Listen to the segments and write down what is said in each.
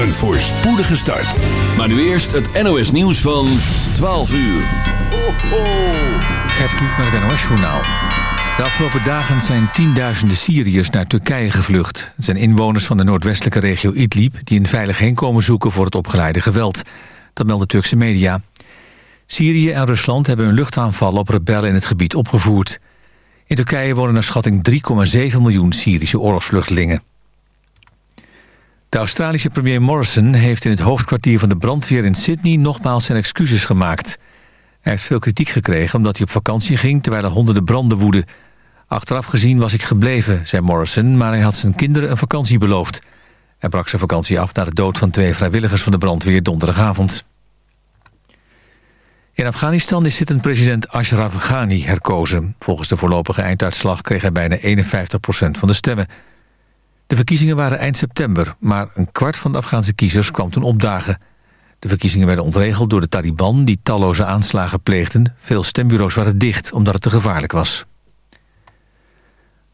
Een voorspoedige start. Maar nu eerst het NOS nieuws van 12 uur. Ho, ho. Gert met het NOS Journaal. De afgelopen dagen zijn tienduizenden Syriërs naar Turkije gevlucht. Het zijn inwoners van de noordwestelijke regio Idlib... die een veilig heenkomen zoeken voor het opgeleide geweld. Dat melden Turkse media. Syrië en Rusland hebben een luchtaanval op rebellen in het gebied opgevoerd. In Turkije wonen naar schatting 3,7 miljoen Syrische oorlogsvluchtelingen. De Australische premier Morrison heeft in het hoofdkwartier van de brandweer in Sydney nogmaals zijn excuses gemaakt. Hij heeft veel kritiek gekregen omdat hij op vakantie ging terwijl er honderden branden woeden. Achteraf gezien was ik gebleven, zei Morrison, maar hij had zijn kinderen een vakantie beloofd. Hij brak zijn vakantie af na de dood van twee vrijwilligers van de brandweer donderdagavond. In Afghanistan is zittend president Ashraf Ghani herkozen. Volgens de voorlopige einduitslag kreeg hij bijna 51% van de stemmen. De verkiezingen waren eind september, maar een kwart van de Afghaanse kiezers kwam toen opdagen. De verkiezingen werden ontregeld door de Taliban die talloze aanslagen pleegden. Veel stembureaus waren dicht omdat het te gevaarlijk was.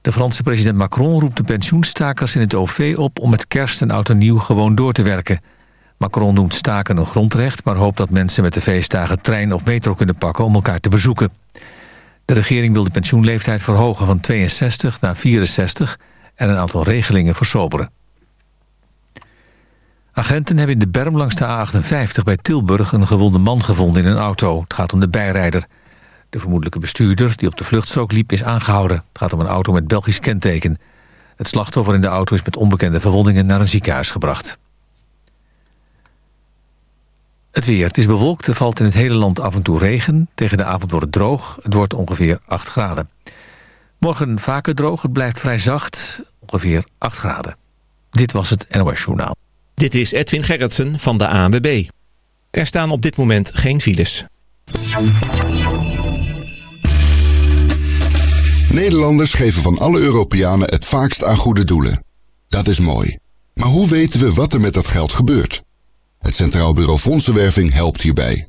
De Franse president Macron roept de pensioenstakers in het OV op... om met kerst en oud en nieuw gewoon door te werken. Macron noemt staken een grondrecht... maar hoopt dat mensen met de feestdagen trein of metro kunnen pakken... om elkaar te bezoeken. De regering wil de pensioenleeftijd verhogen van 62 naar 64 en een aantal regelingen versoberen. Agenten hebben in de berm langs de A58 bij Tilburg een gewonde man gevonden in een auto. Het gaat om de bijrijder. De vermoedelijke bestuurder die op de vluchtstrook liep is aangehouden. Het gaat om een auto met Belgisch kenteken. Het slachtoffer in de auto is met onbekende verwondingen naar een ziekenhuis gebracht. Het weer. Het is bewolkt. Er valt in het hele land af en toe regen. Tegen de avond wordt het droog. Het wordt ongeveer 8 graden. Morgen vaker droog. Het blijft vrij zacht. Ongeveer 8 graden. Dit was het NOS Journaal. Dit is Edwin Gerritsen van de ANWB. Er staan op dit moment geen files. Nederlanders geven van alle Europeanen het vaakst aan goede doelen. Dat is mooi. Maar hoe weten we wat er met dat geld gebeurt? Het Centraal Bureau Fondsenwerving helpt hierbij.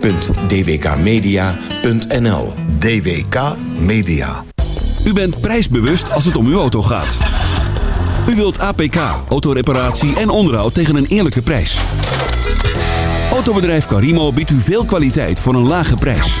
www.dwkmedia.nl DWK Media. U bent prijsbewust als het om uw auto gaat. U wilt APK, autoreparatie en onderhoud tegen een eerlijke prijs. Autobedrijf Carimo biedt u veel kwaliteit voor een lage prijs.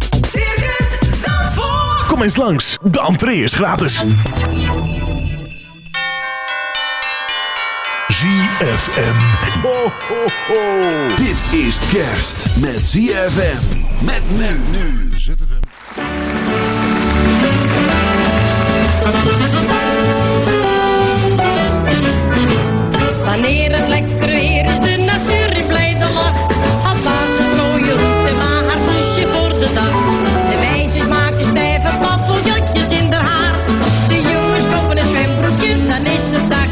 Kom eens langs, de entree is gratis. ZFM. Ho, ho, ho. Dit is kerst met ZFM. Met men nu. Wanneer het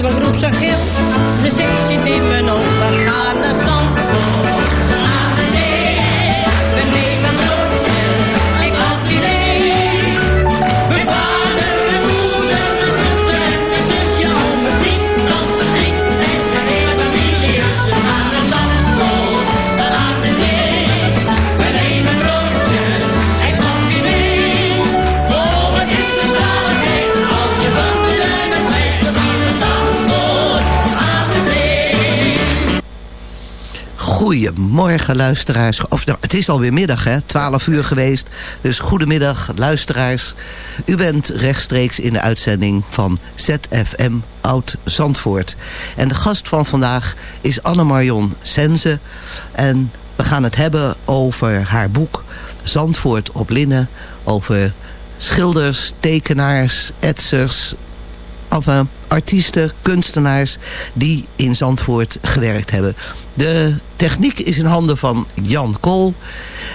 Plotseling roept ze gil, de zee zit in mijn ogen. Goedemorgen luisteraars. Of nou, het is alweer middag hè, 12 uur geweest. Dus goedemiddag luisteraars. U bent rechtstreeks in de uitzending van ZFM Oud Zandvoort. En de gast van vandaag is Anne-Marion Sense. En we gaan het hebben over haar boek Zandvoort op Linnen. Over schilders, tekenaars, etsers, enfin, artiesten, kunstenaars die in Zandvoort gewerkt hebben. De techniek is in handen van Jan Kool.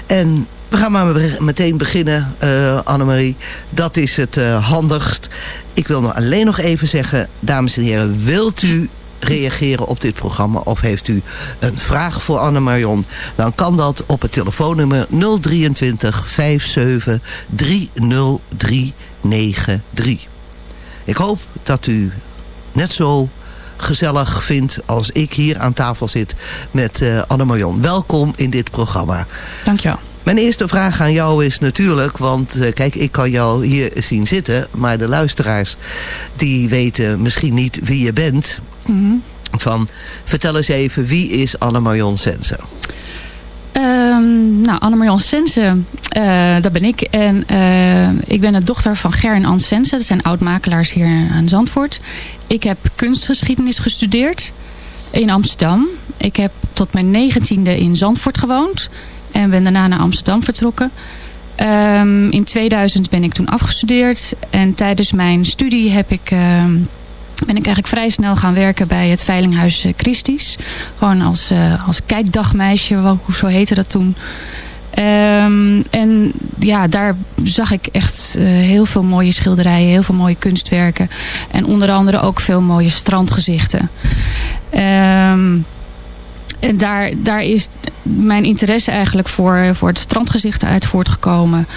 En we gaan maar meteen beginnen, eh Annemarie. Dat is het eh, handigst. Ik wil nog alleen nog even zeggen, dames en heren, wilt u reageren op dit programma of heeft u een vraag voor Anne-Marion... dan kan dat op het telefoonnummer 023 57 30393. Ik hoop dat u net zo gezellig vindt als ik hier aan tafel zit met eh Anne-Marion. Welkom in dit programma. Dankjewel. Mijn eerste vraag aan jou is natuurlijk, want eh, kijk, ik kan jou hier zien zitten, maar de luisteraars die weten misschien niet wie je bent. Mhm. Van, vertel eens even, wie is Anne-Marion Sense? Nou, Annemarion Sense, eh, dat ben ik. En eh, ik ben de dochter van Ger en Ann Sense. Dat zijn oud-makelaars hier aan Zandvoort. Ik heb kunstgeschiedenis gestudeerd in Amsterdam. Ik heb tot mijn negentiende in Zandvoort gewoond. En ben daarna naar Amsterdam vertrokken. Ehm, in 2000 ben ik toen afgestudeerd. En tijdens mijn studie heb ik... ehm, ben ik eigenlijk vrij snel gaan werken bij het Veilinghuis eh, Christie's. Gewoon als, eh, als kijkdagmeisje, hoe zo heette dat toen. Ehm, en ja, daar zag ik echt eh, heel veel mooie schilderijen, heel veel mooie kunstwerken. En onder andere ook veel mooie strandgezichten. Ehm, en daar, daar is mijn interesse eigenlijk voor, voor het strandgezichten uit voortgekomen.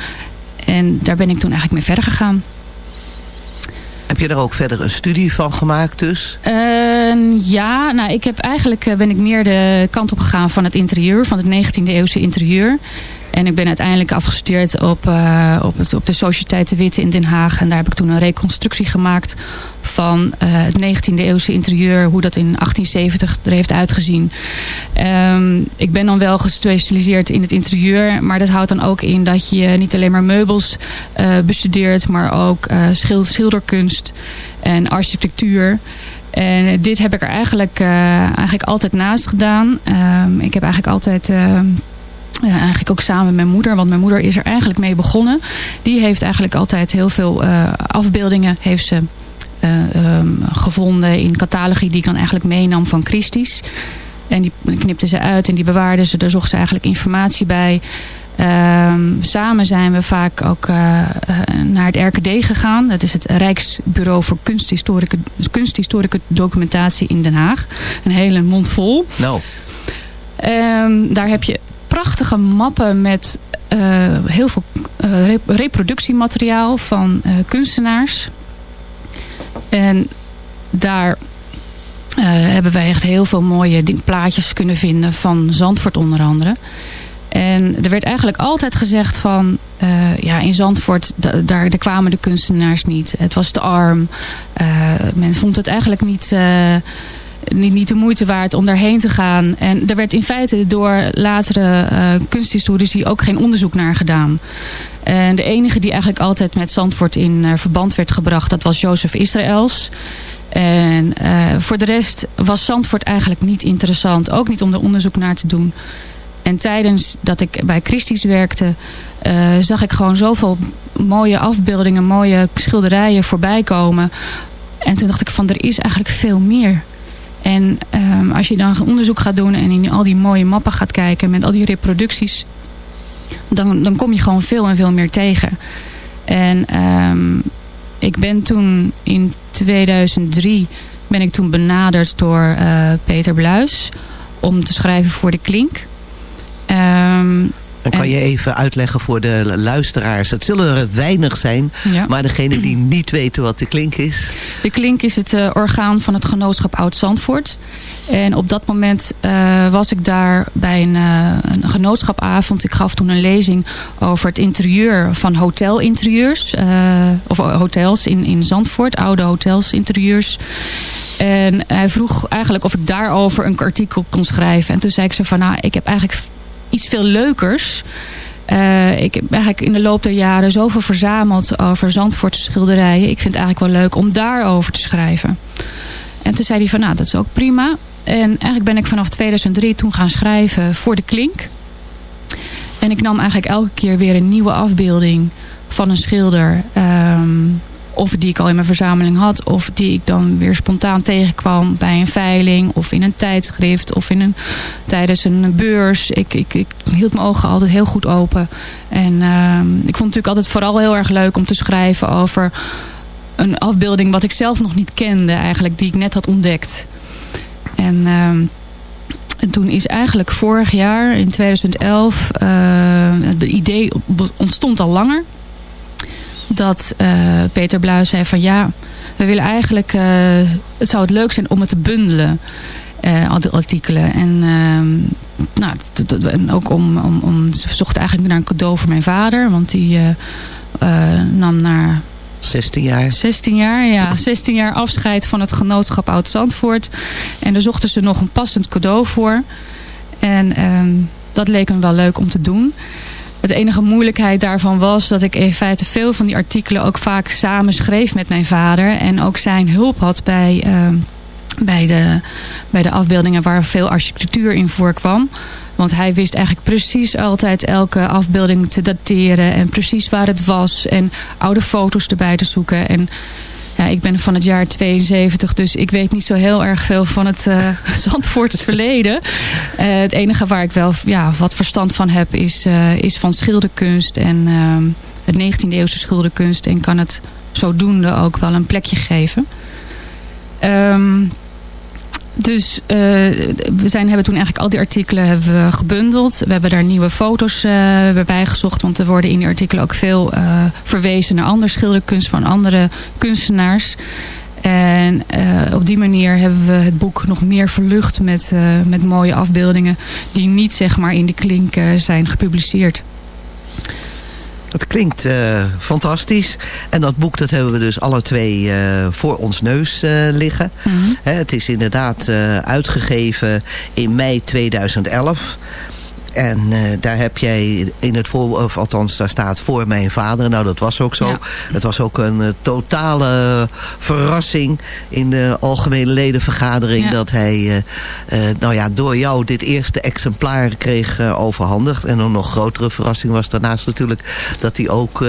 En daar ben ik toen eigenlijk mee verder gegaan. Heb je er ook verder een studie van gemaakt dus? Eh, ja, nou, ik heb eigenlijk eh, ben ik meer de kant op gegaan van het interieur, van het 19e eeuwse interieur. En ik ben uiteindelijk afgestudeerd op, eh, op, het, op de Sociëteit de Witte in Den Haag. En daar heb ik toen een reconstructie gemaakt van eh, het 19e eeuwse interieur. Hoe dat in 1870 er heeft uitgezien. Ehm, ik ben dan wel gespecialiseerd in het interieur. Maar dat houdt dan ook in dat je niet alleen maar meubels eh, bestudeert. Maar ook schil- schilderkunst en architectuur. En dit heb ik er eigenlijk, eigenlijk altijd naast gedaan. Ehm, ik heb eigenlijk altijd... ehm, ja, eigenlijk ook samen met mijn moeder. Want mijn moeder is er eigenlijk mee begonnen. Die heeft eigenlijk altijd heel veel eh, afbeeldingen heeft ze, eh, ehm, gevonden in catalogie die ik dan eigenlijk meenam van Christie's. En die knipte ze uit en die bewaarde ze. Daar zocht ze eigenlijk informatie bij. Ehm, samen zijn we vaak ook eh, naar het RKD gegaan. Dat is het Rijksbureau voor Kunsthistorica, Kunsthistorica Documentatie in Den Haag. Een hele mond vol. Nou, Ehm, daar heb je prachtige mappen met eh, heel veel eh, rep- reproductiemateriaal van eh, kunstenaars. En daar hebben wij echt heel veel mooie plaatjes kunnen vinden van Zandvoort onder andere. En er werd eigenlijk altijd gezegd van, ja, in Zandvoort, da- daar, kwamen de kunstenaars niet. Het was te arm. Men vond het eigenlijk niet, niet, de moeite waard om daarheen te gaan. En er werd in feite door latere eh, kunsthistorici ook geen onderzoek naar gedaan. En de enige die eigenlijk altijd met Zandvoort in eh, verband werd gebracht, dat was Jozef Israëls. En eh, voor de rest was Zandvoort eigenlijk niet interessant. Ook niet om er onderzoek naar te doen. En tijdens dat ik bij Christie's werkte, zag ik gewoon zoveel mooie afbeeldingen, mooie schilderijen voorbij komen. En toen dacht ik van, er is eigenlijk veel meer. En ehm, als je dan onderzoek gaat doen en in al die mooie mappen gaat kijken met al die reproducties, dan, dan kom je gewoon veel en veel meer tegen. En ehm, ik ben toen in 2003 ben ik toen benaderd door eh, Peter Bluis om te schrijven voor de Klink. Ehm, Dan kan je even uitleggen voor de luisteraars. Het zullen er weinig zijn, Ja. maar degene die niet weten wat de klink is... De Klink is het eh, orgaan van het genootschap Oud-Zandvoort. En op dat moment eh, was ik daar bij een, eh, een genootschapavond. Ik gaf toen een lezing over het interieur van hotelinterieurs. of hotels in, in Zandvoort, oude hotels interieurs. En hij vroeg eigenlijk of ik daarover een artikel kon schrijven. En toen zei ik zo van, nou, ik heb eigenlijk iets veel leukers. Eh, ik heb eigenlijk in de loop der jaren zoveel verzameld over Zandvoortse schilderijen. Ik vind het eigenlijk wel leuk om daarover te schrijven. En toen zei hij van, nou, dat is ook prima. En eigenlijk ben ik vanaf 2003 toen gaan schrijven voor de Klink. En ik nam eigenlijk elke keer weer een nieuwe afbeelding van een schilder. ehm, of die ik al in mijn verzameling had. Of die ik dan weer spontaan tegenkwam bij een veiling. Of in een tijdschrift. Of in een, tijdens een beurs. Ik, ik, ik hield mijn ogen altijd heel goed open. En ehm, ik vond het natuurlijk altijd vooral heel erg leuk om te schrijven over een afbeelding wat ik zelf nog niet kende eigenlijk. Die ik net had ontdekt. En ehm, en toen is eigenlijk vorig jaar, in 2011, eh, het idee ontstond al langer. Dat eh, Peter Bluis zei van ja, we willen eigenlijk, eh, het zou het leuk zijn om het te bundelen. eh, al die artikelen. En, ehm, nou, en ook om, om, om, ze zocht eigenlijk naar een cadeau voor mijn vader. Want die nam naar 16 jaar. 16 jaar, ja. 16 jaar afscheid van het genootschap Oud-Zandvoort. En daar zochten ze nog een passend cadeau voor. En ehm, dat leek me wel leuk om te doen. Het enige moeilijkheid daarvan was dat ik in feite veel van die artikelen ook vaak samen schreef met mijn vader. En ook zijn hulp had bij, ehm, bij, de, bij de afbeeldingen waar veel architectuur in voorkwam. Want hij wist eigenlijk precies altijd elke afbeelding te dateren. En precies waar het was. En oude foto's erbij te zoeken. En ja, ik ben van het jaar 72. Dus ik weet niet zo heel erg veel van het eh Zandvoorts verleden. Eh, het enige waar ik wel ja, wat verstand van heb is, eh, is van schilderkunst. En ehm, het 19e eeuwse schilderkunst. En kan het zodoende ook wel een plekje geven. Ehm dus eh, we zijn, hebben toen eigenlijk al die artikelen hebben we gebundeld. We hebben daar nieuwe foto's eh, bij gezocht. Want er worden in die artikelen ook veel eh, verwezen naar andere schilderkunst van andere kunstenaars. En op die manier hebben we het boek nog meer verlucht met, met mooie afbeeldingen. Die niet zeg maar in de klink zijn gepubliceerd. Het klinkt eh, fantastisch. En dat boek dat hebben we dus alle twee eh, voor ons neus eh, liggen. Hè, het is inderdaad uitgegeven in mei 2011. En eh, daar heb jij in het voor, of althans daar staat voor mijn vader. Nou, dat was ook zo. Het was ook een eh, totale verrassing in de algemene ledenvergadering Ja. dat hij, eh, nou ja, door jou dit eerste exemplaar kreeg overhandigd. En een nog grotere verrassing was daarnaast natuurlijk dat hij ook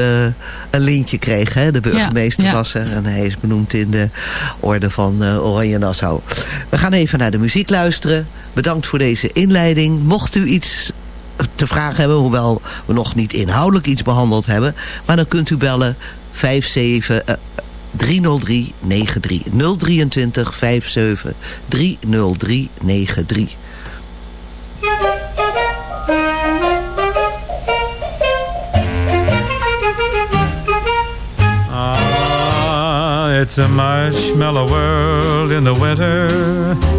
een lintje kreeg. Hè? De burgemeester Ja, was er en hij is benoemd in de orde van Oranje Nassau. We gaan even naar de muziek luisteren. Bedankt voor deze inleiding. Mocht u iets te vragen hebben, hoewel we nog niet inhoudelijk iets behandeld hebben. Maar dan kunt u bellen 57 eh, 303 93 023 57 303 93. Ah, it's a marshmallow world in the winter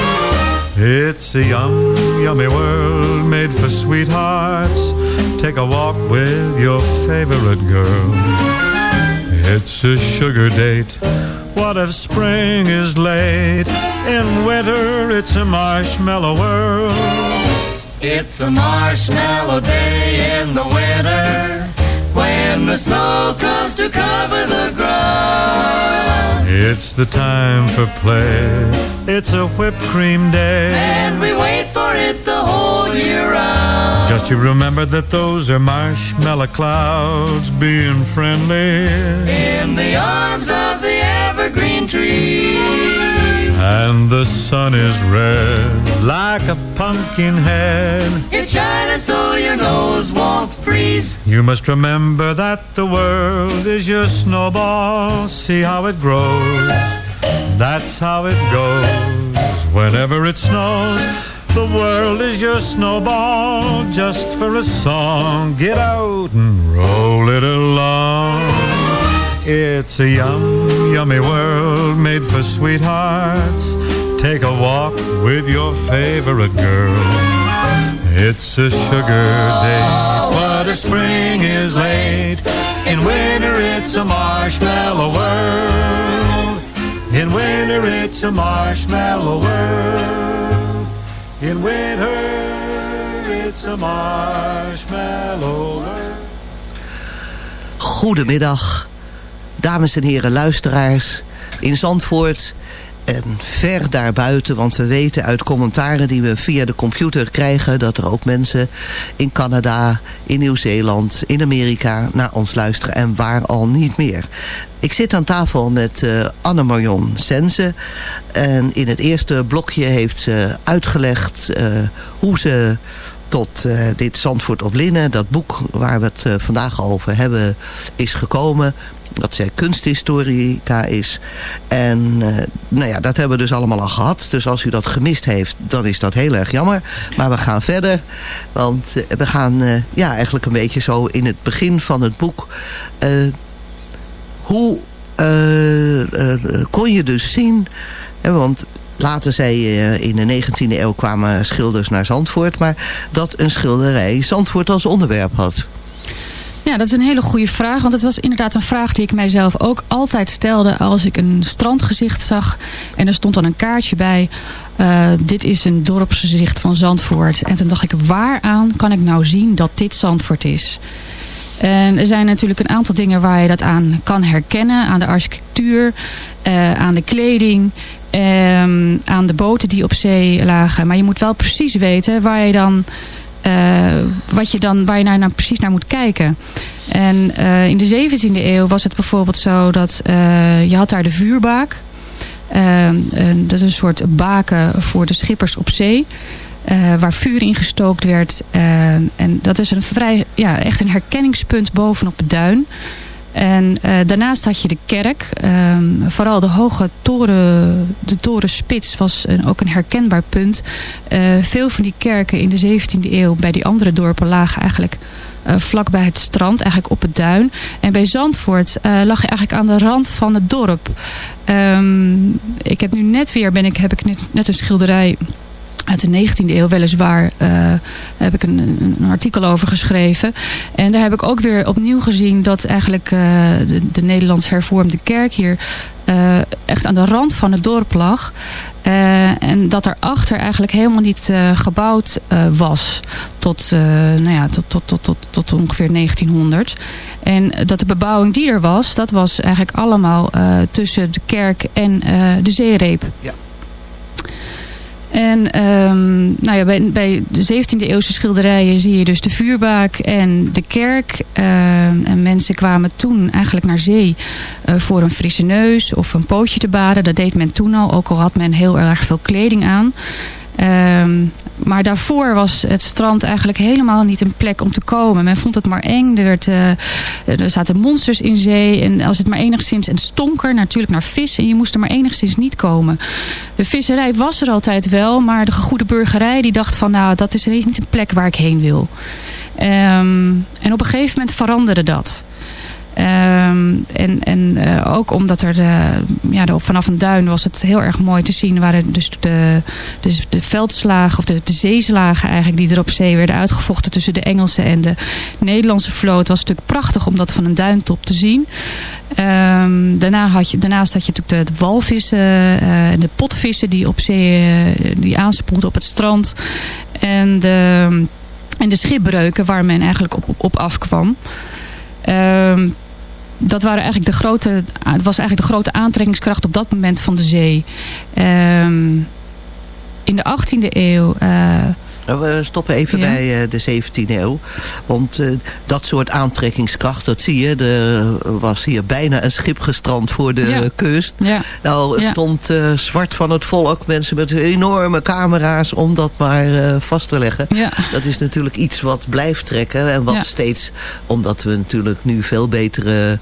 It's a yum, yummy world made for sweethearts. Take a walk with your favorite girl. It's a sugar date. What if spring is late? In winter, it's a marshmallow world. It's a marshmallow day in the winter when the snow comes to cover the ground. It's the time for play. It's a whipped cream day. And we wait for it the whole year round. Just you remember that those are marshmallow clouds being friendly. In the arms of the evergreen tree. And the sun is red like a pumpkin head. It's shining so your nose won't freeze. You must remember that the world is your snowball. See how it grows. That's how it goes. Whenever it snows, the world is your snowball. Just for a song, get out and roll it along. It's a yum, yummy world made for sweethearts. Take a walk with your favorite girl. It's a sugar day, but if spring is late. In winter, it's a marshmallow world. In winter, it's a marshmallow world. In winter, it's a marshmallow world. Goedemiddag, dames en heren luisteraars in Zandvoort en ver daarbuiten. Want we weten uit commentaren die we via de computer krijgen... dat er ook mensen in Canada, in Nieuw-Zeeland, in Amerika naar ons luisteren. En waar al niet meer. Ik zit aan tafel met uh, Anne-Marion Sense. En in het eerste blokje heeft ze uitgelegd uh, hoe ze tot uh, dit Zandvoort op Linnen, dat boek waar we het uh, vandaag over hebben, is gekomen. Dat zij kunsthistorica is. En uh, nou ja, dat hebben we dus allemaal al gehad. Dus als u dat gemist heeft, dan is dat heel erg jammer. Maar we gaan verder. Want we gaan ja, eigenlijk een beetje zo in het begin van het boek... hoe kon je dus zien... Hè, want Later zei in de 19e eeuw kwamen schilders naar Zandvoort. Maar dat een schilderij Zandvoort als onderwerp had. Ja, dat is een hele goede vraag. Want het was inderdaad een vraag die ik mijzelf ook altijd stelde... als ik een strandgezicht zag en er stond dan een kaartje bij... Uh, dit is een dorpsgezicht van Zandvoort. En toen dacht ik, waaraan kan ik nou zien dat dit Zandvoort is? En er zijn natuurlijk een aantal dingen waar je dat aan kan herkennen. Aan de architectuur, uh, aan de kleding... Um, aan de boten die op zee lagen. Maar je moet wel precies weten waar je dan, uh, wat je dan, waar je naar, precies naar moet kijken. En uh, in de 17e eeuw was het bijvoorbeeld zo dat je had daar de vuurbaak. dat is een soort baken voor de schippers op zee. Waar vuur in gestookt werd. en dat is een vrij, ja, echt een herkenningspunt bovenop de duin. En uh, daarnaast had je de kerk. Um, vooral de hoge toren, de torenspits was een, ook een herkenbaar punt. Veel van die kerken in de 17e eeuw bij die andere dorpen lagen eigenlijk uh, vlak bij het strand, eigenlijk op het duin. En bij Zandvoort lag je eigenlijk aan de rand van het dorp. Um, ik heb nu net weer, ben ik, heb ik net een schilderij uit de 19e eeuw weliswaar uh, heb ik een, een, artikel over geschreven. En daar heb ik ook weer opnieuw gezien dat eigenlijk uh, de, de Nederlands hervormde kerk hier uh, echt aan de rand van het dorp lag. en dat erachter eigenlijk helemaal niet gebouwd was tot, nou ja, tot, tot, tot, tot, tot ongeveer 1900. En dat de bebouwing die er was, dat was eigenlijk allemaal tussen de kerk en de zeereep. Ja. En um, nou ja, bij, bij de 17e eeuwse schilderijen zie je dus de vuurbaak en de kerk. Uh, en mensen kwamen toen eigenlijk naar zee uh, voor een frisse neus of een pootje te baden. Dat deed men toen al, ook al had men heel erg veel kleding aan. Ehm, maar daarvoor was het strand eigenlijk helemaal niet een plek om te komen. Men vond het maar eng. Er, eh, er zaten monsters in zee. En als het maar enigszins... En stonker natuurlijk naar vis. En je moest er maar enigszins niet komen. De visserij was er altijd wel. Maar de goede burgerij die dacht van... Nou, dat is niet een plek waar ik heen wil. Ehm, en op een gegeven moment veranderde dat. Ehm, en en eh, ook omdat er ja, vanaf een duin was het heel erg mooi te zien. waren dus de, dus de veldslagen of de, zeeslagen eigenlijk die er op zee werden uitgevochten tussen de Engelse en de Nederlandse vloot. was natuurlijk prachtig om dat van een duintop te zien. Ehm, daarna had je, daarnaast had je natuurlijk de, walvissen uh, en de potvissen die op zee uh, die aanspoelden op het strand. En de, en de schipbreuken waar men eigenlijk op, op afkwam. Um, dat waren eigenlijk de grote, het was eigenlijk de grote aantrekkingskracht op dat moment van de zee. Um, in de 18e eeuw... Uh, we stoppen even ja. bij uh, de 17e eeuw. Want uh, dat soort aantrekkingskracht, dat zie je. Er was hier bijna een schip gestrand voor de ja. kust. Ja. Nou, het stond zwart van het volk. Mensen met enorme camera's om dat maar vast te leggen. Dat is natuurlijk iets wat blijft trekken. En wat steeds, omdat we natuurlijk nu veel betere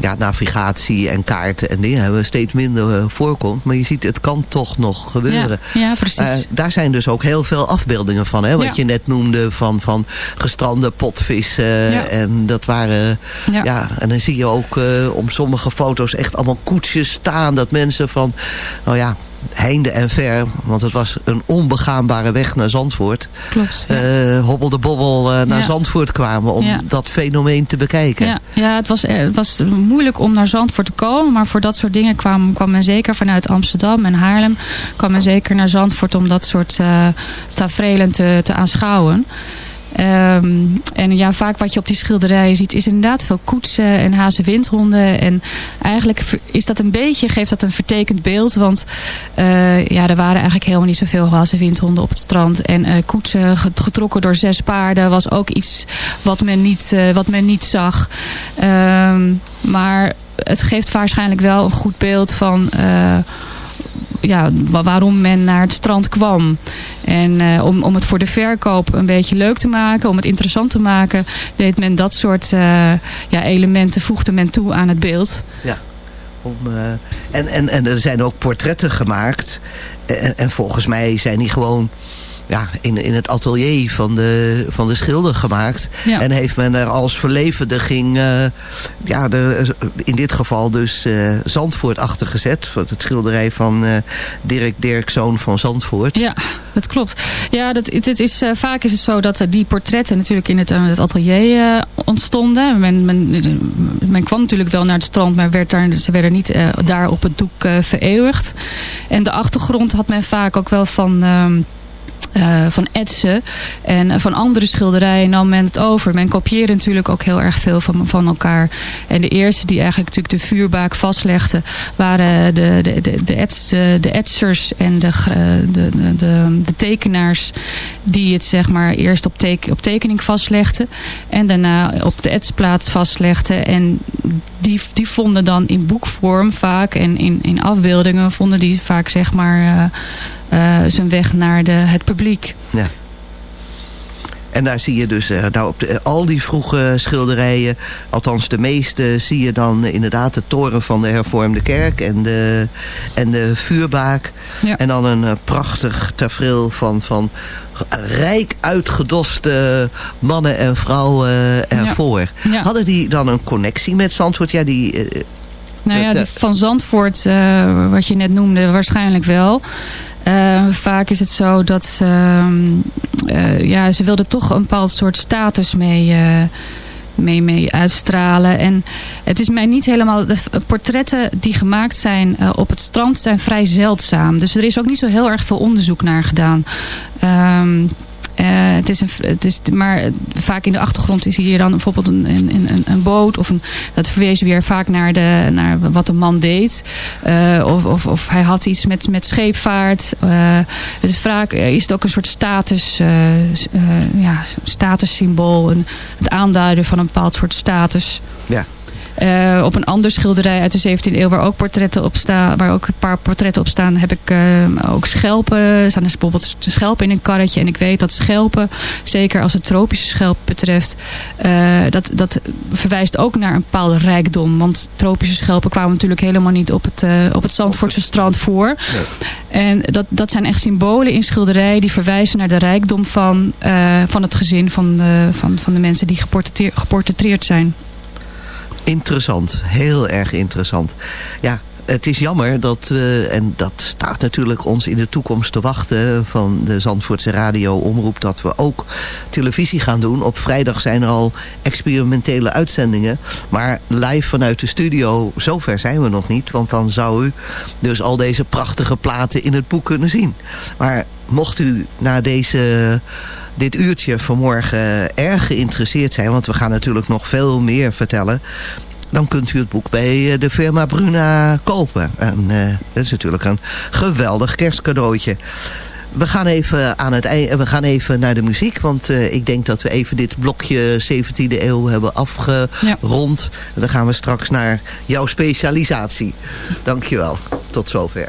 ja, navigatie en kaarten en dingen hebben steeds minder uh, voorkomt. Maar je ziet, het kan toch nog gebeuren. Ja, ja precies. Uh, daar zijn dus ook heel veel afbeeldingen van. Hè? Wat ja. je net noemde van, van gestrande potvissen. Ja. En dat waren... Ja. ja. en dan zie je ook uh, om sommige foto's echt allemaal koetsjes staan. Dat mensen van, nou ja, heinde en ver. Want het was een onbegaanbare weg naar Zandvoort. Klopt. Ja. Uh, hobbelde bobbel uh, naar ja. Zandvoort kwamen om ja. dat fenomeen te bekijken. Ja, ja het, was, het was moeilijk om naar Zandvoort te komen. Maar voor dat soort dingen kwam, kwam men zeker vanuit Amsterdam en Haarlem. kwam men zeker naar Zandvoort om dat soort uh, tafereelen te, te aanschouwen. Um, en ja, vaak wat je op die schilderijen ziet is inderdaad veel koetsen en hazenwindhonden. En eigenlijk is dat een beetje, geeft dat een vertekend beeld. Want uh, ja, er waren eigenlijk helemaal niet zoveel hazenwindhonden op het strand. En uh, koetsen getrokken door zes paarden was ook iets wat men niet, uh, wat men niet zag. Um, maar het geeft waarschijnlijk wel een goed beeld van ja, waarom men naar het strand kwam. En uh, om, om het voor de verkoop een beetje leuk te maken, om het interessant te maken, deed men dat soort uh, ja, elementen, voegde men toe aan het beeld. Ja. Om, uh, en, en, en er zijn ook portretten gemaakt. En, en volgens mij zijn die gewoon ja, in, in het atelier van de, van de schilder gemaakt. Ja. En heeft men er als verlevendiging, uh, ja, de, in dit geval dus uh, Zandvoort achtergezet. Het schilderij van uh, Dirk Dirkzoon van Zandvoort. Ja, dat klopt. Ja, dat, het is, vaak is het zo dat die portretten natuurlijk in het, het atelier ontstonden. Men, men, men kwam natuurlijk wel naar het strand, maar werd daar, ze werden niet daar op het doek vereeuwigd. En de achtergrond had men vaak ook wel van... Uh, van etsen en van andere schilderijen nam men het over. Men kopieerde natuurlijk ook heel erg veel van, van elkaar. En de eerste die eigenlijk natuurlijk de vuurbaak vastlegden... waren de, de, de, de, de, de etsers en de, de, de, de, tekenaars... die het zeg maar eerst op, teken, op tekening vastlegden... en daarna op de etsplaat vastlegden. En die, die vonden dan in boekvorm vaak en in, in afbeeldingen... vonden die vaak zeg maar... Uh, zijn weg naar de, het publiek. Ja. En daar zie je dus, uh, nou op de, al die vroege schilderijen, althans de meeste, zie je dan inderdaad de toren van de hervormde kerk en de, en de vuurbaak. Ja. En dan een prachtig tafereel van, van rijk uitgedoste mannen en vrouwen ervoor. Ja. Ja. Hadden die dan een connectie met Zandvoort? Ja, die... nou ja, die van Zandvoort, wat je net noemde, waarschijnlijk wel. Uh, vaak is het zo dat uh, uh, ja, ze wilden toch een bepaald soort status mee, mee, mee uitstralen. En het is mij niet helemaal... De portretten die gemaakt zijn op het strand zijn vrij zeldzaam. Dus er is ook niet zo heel erg veel onderzoek naar gedaan. Uh, het is een, het is, maar vaak in de achtergrond is hier dan bijvoorbeeld een, een, een, een boot. Of een, dat verwees weer vaak naar, de, naar wat de man deed. Uh, of, of, of hij had iets met, met scheepvaart. Uh, het is vaak is het ook een soort status, ja, statussymbool. Een, het aanduiden van een bepaald soort status. Ja. Eh, op een ander schilderij uit de 17e eeuw waar ook portretten op staan, waar ook een paar portretten op staan, heb ik eh, ook schelpen. Er staan dus bijvoorbeeld schelpen in een karretje. En ik weet dat schelpen, zeker als het tropische schelp betreft, eh, dat, dat verwijst ook naar een bepaalde rijkdom. Want tropische schelpen kwamen natuurlijk helemaal niet op het, op het Zandvoortse strand voor. En dat, dat zijn echt symbolen in schilderijen die verwijzen naar de rijkdom van, van het gezin van, van, van de mensen die geportretteerd zijn. Interessant, heel erg interessant. Ja, het is jammer dat we, en dat staat natuurlijk ons in de toekomst te wachten van de Zandvoortse radio omroep, dat we ook televisie gaan doen. Op vrijdag zijn er al experimentele uitzendingen, maar live vanuit de studio, zover zijn we nog niet, want dan zou u dus al deze prachtige platen in het boek kunnen zien. Maar mocht u na deze dit uurtje vanmorgen erg geïnteresseerd zijn... want we gaan natuurlijk nog veel meer vertellen dan kunt u het boek bij eh, de firma Bruna kopen. En uh, dat is natuurlijk een geweldig kerstcadeautje. We gaan even aan het we gaan even naar de muziek, want uh, ik denk dat we even dit blokje 17e eeuw hebben afgerond. Ja. Dan gaan we straks naar jouw specialisatie. Dankjewel. Tot zover.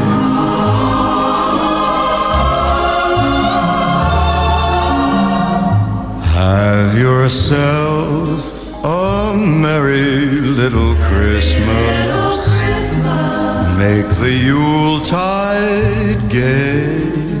Have yourself a merry little Christmas. Make the Yuletide gay.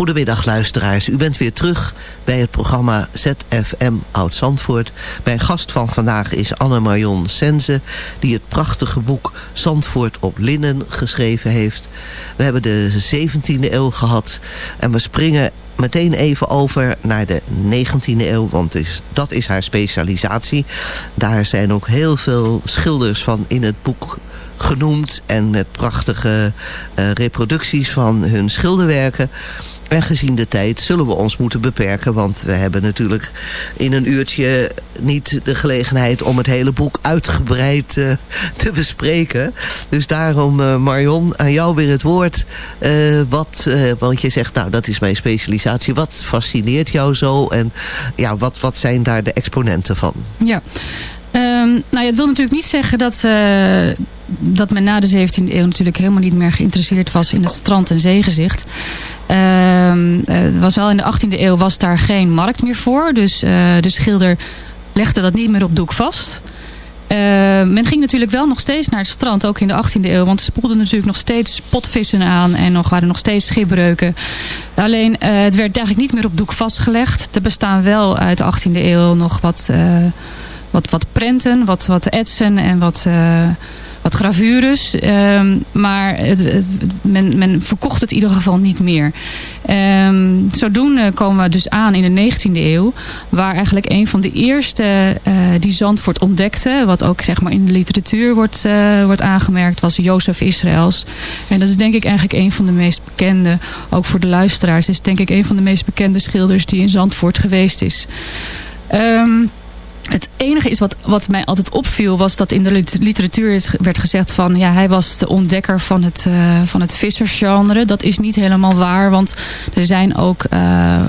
Goedemiddag luisteraars. U bent weer terug bij het programma ZFM Oud-Zandvoort. Mijn gast van vandaag is Anne-Marion Sense... die het prachtige boek Zandvoort op Linnen geschreven heeft. We hebben de 17e eeuw gehad en we springen meteen even over naar de 19e eeuw, want dat is haar specialisatie. Daar zijn ook heel veel schilders van in het boek genoemd en met prachtige uh, reproducties van hun schilderwerken. En gezien de tijd zullen we ons moeten beperken. Want we hebben natuurlijk in een uurtje niet de gelegenheid om het hele boek uitgebreid uh, te bespreken. Dus daarom uh, Marion, aan jou weer het woord. Uh, wat, want je zegt, nou dat is mijn specialisatie. Wat fascineert jou zo? En ja, wat, wat zijn daar de exponenten van? Ja, Um, nou ja, het wil natuurlijk niet zeggen dat, dat men na de 17e eeuw natuurlijk helemaal niet meer geïnteresseerd was in het strand- en zeegezicht. Um, was wel in de 18e eeuw was daar geen markt meer voor. Dus uh, de schilder legde dat niet meer op doek vast. Uh, men ging natuurlijk wel nog steeds naar het strand, ook in de 18e eeuw. Want er spoelden natuurlijk nog steeds potvissen aan en nog, waren nog steeds schipbreuken. Alleen, uh, het werd eigenlijk niet meer op doek vastgelegd. Er bestaan wel uit de 18e eeuw nog wat, wat, wat prenten, wat, wat etsen en wat wat gravures. Um, maar het, men, men, verkocht het in ieder geval niet meer. Um, zodoende komen we dus aan in de 19e eeuw. Waar eigenlijk een van de eerste uh, die Zandvoort ontdekte. Wat ook zeg maar in de literatuur wordt, uh, wordt aangemerkt. Was Jozef Israëls. En dat is denk ik eigenlijk een van de meest bekende. Ook voor de luisteraars. Is denk ik een van de meest bekende schilders die in Zandvoort geweest is. Um, het enige is wat, wat mij altijd opviel was dat in de literatuur werd gezegd van ja, hij was de ontdekker van het, uh, van het vissersgenre. Dat is niet helemaal waar, want er zijn ook uh,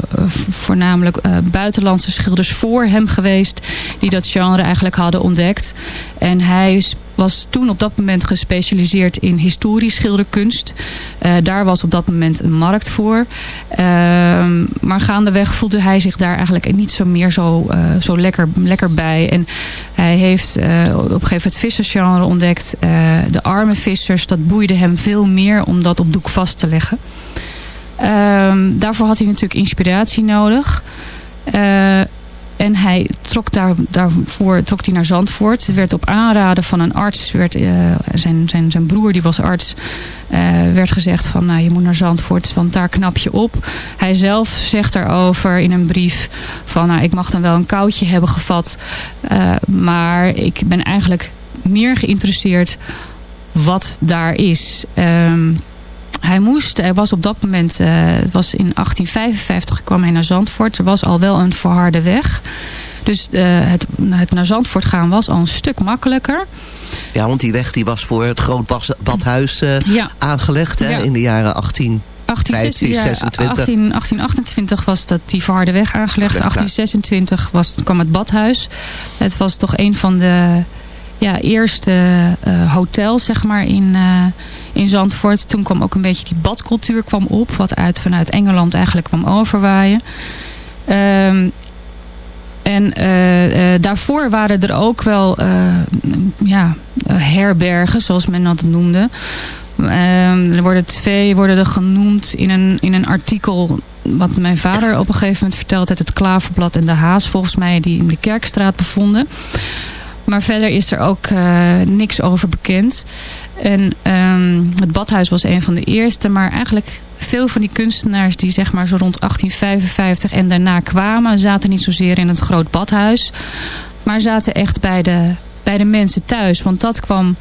voornamelijk uh, buitenlandse schilders voor hem geweest die dat genre eigenlijk hadden ontdekt. En hij was toen op dat moment gespecialiseerd in historisch schilderkunst. Uh, daar was op dat moment een markt voor. Uh, maar gaandeweg voelde hij zich daar eigenlijk niet zo meer zo, uh, zo lekker, lekker bij. En hij heeft op een gegeven moment het vissersgenre ontdekt. de arme vissers, dat boeide hem veel meer om dat op doek vast te leggen. Ehm, daarvoor had hij natuurlijk inspiratie nodig. En hij trok daar, daarvoor trok hij naar Zandvoort. Het werd op aanraden van een arts. Werd, uh, zijn, zijn, zijn broer, die was arts, uh, werd gezegd van nou, je moet naar Zandvoort, want daar knap je op. Hij zelf zegt daarover in een brief van nou, ik mag dan wel een koudje hebben gevat. Uh, maar ik ben eigenlijk meer geïnteresseerd wat daar is. Um, hij moest, hij was op dat moment, uh, het was in 1855 kwam hij naar Zandvoort. Er was al wel een verharde weg. Dus uh, het, het naar Zandvoort gaan was al een stuk makkelijker. Ja, want die weg die was voor het Groot Badhuis uh, ja. aangelegd hè, ja. in de jaren 18... 1826. 18, 1828 was dat die verharde weg aangelegd. 1826 was, kwam het badhuis. Het was toch een van de ja, eerste uh, hotels zeg maar, in, uh, in Zandvoort. Toen kwam ook een beetje die badcultuur kwam op. Wat uit, vanuit Engeland eigenlijk kwam overwaaien. Um, en daarvoor waren er ook wel ja, herbergen, zoals men dat noemde. Um, er worden twee worden er genoemd in een, in een artikel wat mijn vader op een gegeven moment vertelt uit het Klaverblad en de Haas volgens mij die in de Kerkstraat bevonden. Maar verder is er ook uh, niks over bekend. En um, het badhuis was een van de eerste. Maar eigenlijk veel van die kunstenaars die zeg maar zo rond 1855 en daarna kwamen... zaten niet zozeer in het groot badhuis. Maar zaten echt bij de, bij de mensen thuis. Want dat kwam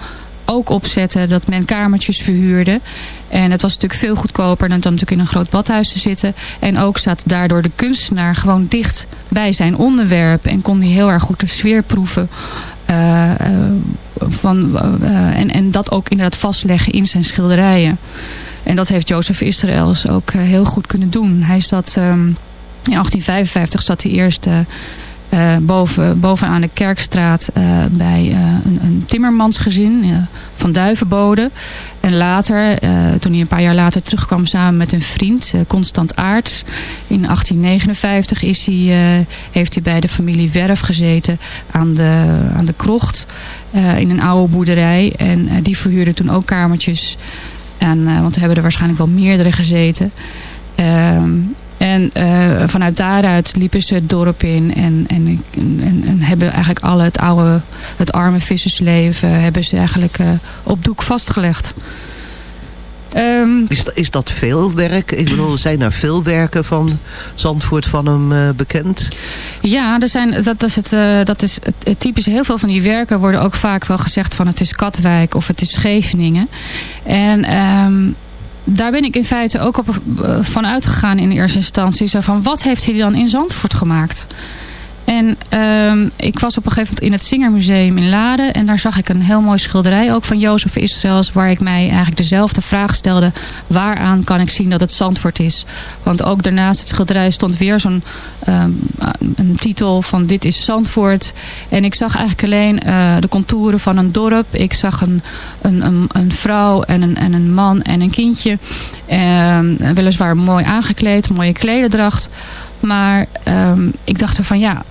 ook opzetten dat men kamertjes verhuurde. En het was natuurlijk veel goedkoper dan, dan natuurlijk in een groot badhuis te zitten. En ook zat daardoor de kunstenaar gewoon dicht bij zijn onderwerp. En kon hij heel erg goed de sfeer proeven. Uh, van, uh, en, en dat ook inderdaad vastleggen in zijn schilderijen. En dat heeft Jozef Israëls ook heel goed kunnen doen. Hij zat um, in 1855 zat hij eerst uh, boven, bovenaan de Kerkstraat uh, bij uh, een, een, timmermansgezin van Duivenbode. En later, toen hij een paar jaar later terugkwam samen met een vriend, Constant Aarts. In 1859 is hij, heeft hij bij de familie Werf gezeten aan de, aan de krocht. in een oude boerderij. En die verhuurde toen ook kamertjes. En, want we hebben er waarschijnlijk wel meerdere gezeten. Ehm, en eh, vanuit daaruit liepen ze het dorp in en, en, en, en hebben eigenlijk alle het oude, het arme vissersleven, hebben ze eigenlijk eh, op doek vastgelegd. Ehm, Is, dat- is dat veel werk? Ik bedoel, zijn er veel werken van Zandvoort van hem eh, bekend? Ja, er zijn, dat, is, het, dat is het, het typische. Heel veel van die werken worden ook vaak wel gezegd van het is Katwijk of het is Scheveningen. En ehm, daar ben ik in feite ook op, eh, van uitgegaan in eerste instantie. Zo van, wat heeft hij dan in Zandvoort gemaakt? En ehm, ik was op een gegeven moment in het Singermuseum in Laren. En daar zag ik een heel mooi schilderij ook van Jozef Israëls. Waar ik mij eigenlijk dezelfde vraag stelde. Waaraan kan ik zien dat het Zandvoort is? Want ook daarnaast het schilderij stond weer zo'n ehm, een titel van dit is Zandvoort. En ik zag eigenlijk alleen eh, de contouren van een dorp. Ik zag een, een, een, vrouw en een, en een man en een kindje. Ehm, weliswaar mooi aangekleed, mooie klederdracht. Maar ik dacht er van ja,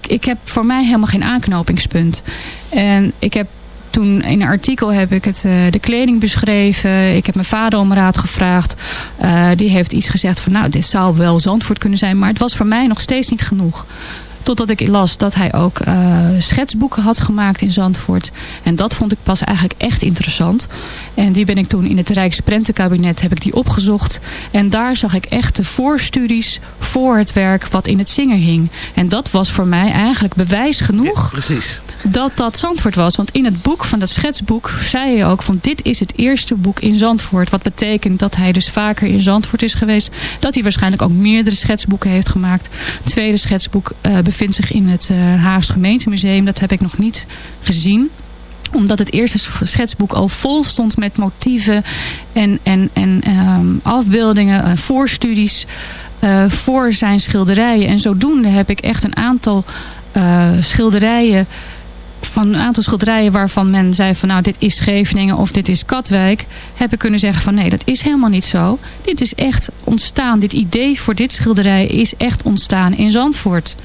ik, ik heb voor mij helemaal geen aanknopingspunt. En ik heb toen in een artikel heb ik het, eh, de kleding beschreven. Ik heb mijn vader om raad gevraagd. Eh, die heeft iets gezegd van nou, dit zou wel Zandvoort kunnen zijn. Maar het was voor mij nog steeds niet genoeg. Totdat ik las dat hij ook eh, schetsboeken had gemaakt in Zandvoort. En dat vond ik pas eigenlijk echt interessant. En die ben ik toen in het Rijksprentenkabinet heb ik die opgezocht. En daar zag ik echt de voorstudies voor het werk wat in het zinger hing. En dat was voor mij eigenlijk bewijs genoeg Precies. dat dat Zandvoort was. Want in het boek van dat schetsboek zei hij ook van dit is het eerste boek in Zandvoort. Wat betekent dat hij dus vaker in Zandvoort is geweest. Dat hij waarschijnlijk ook meerdere schetsboeken heeft gemaakt. Het tweede schetsboek eh, bevindt zich in het uh, Haags gemeentemuseum. Dat heb ik nog niet gezien omdat het eerste schetsboek al vol stond met motieven en, en, en ehm, afbeeldingen, en voorstudies uh, voor zijn schilderijen. En zodoende heb ik echt een aantal schilderijen van een aantal schilderijen waarvan men zei van nou dit is Scheveningen of dit is Katwijk. Heb ik kunnen zeggen van nee dat is helemaal niet zo. Dit is echt ontstaan. Dit idee voor dit schilderij is echt ontstaan in Zandvoort.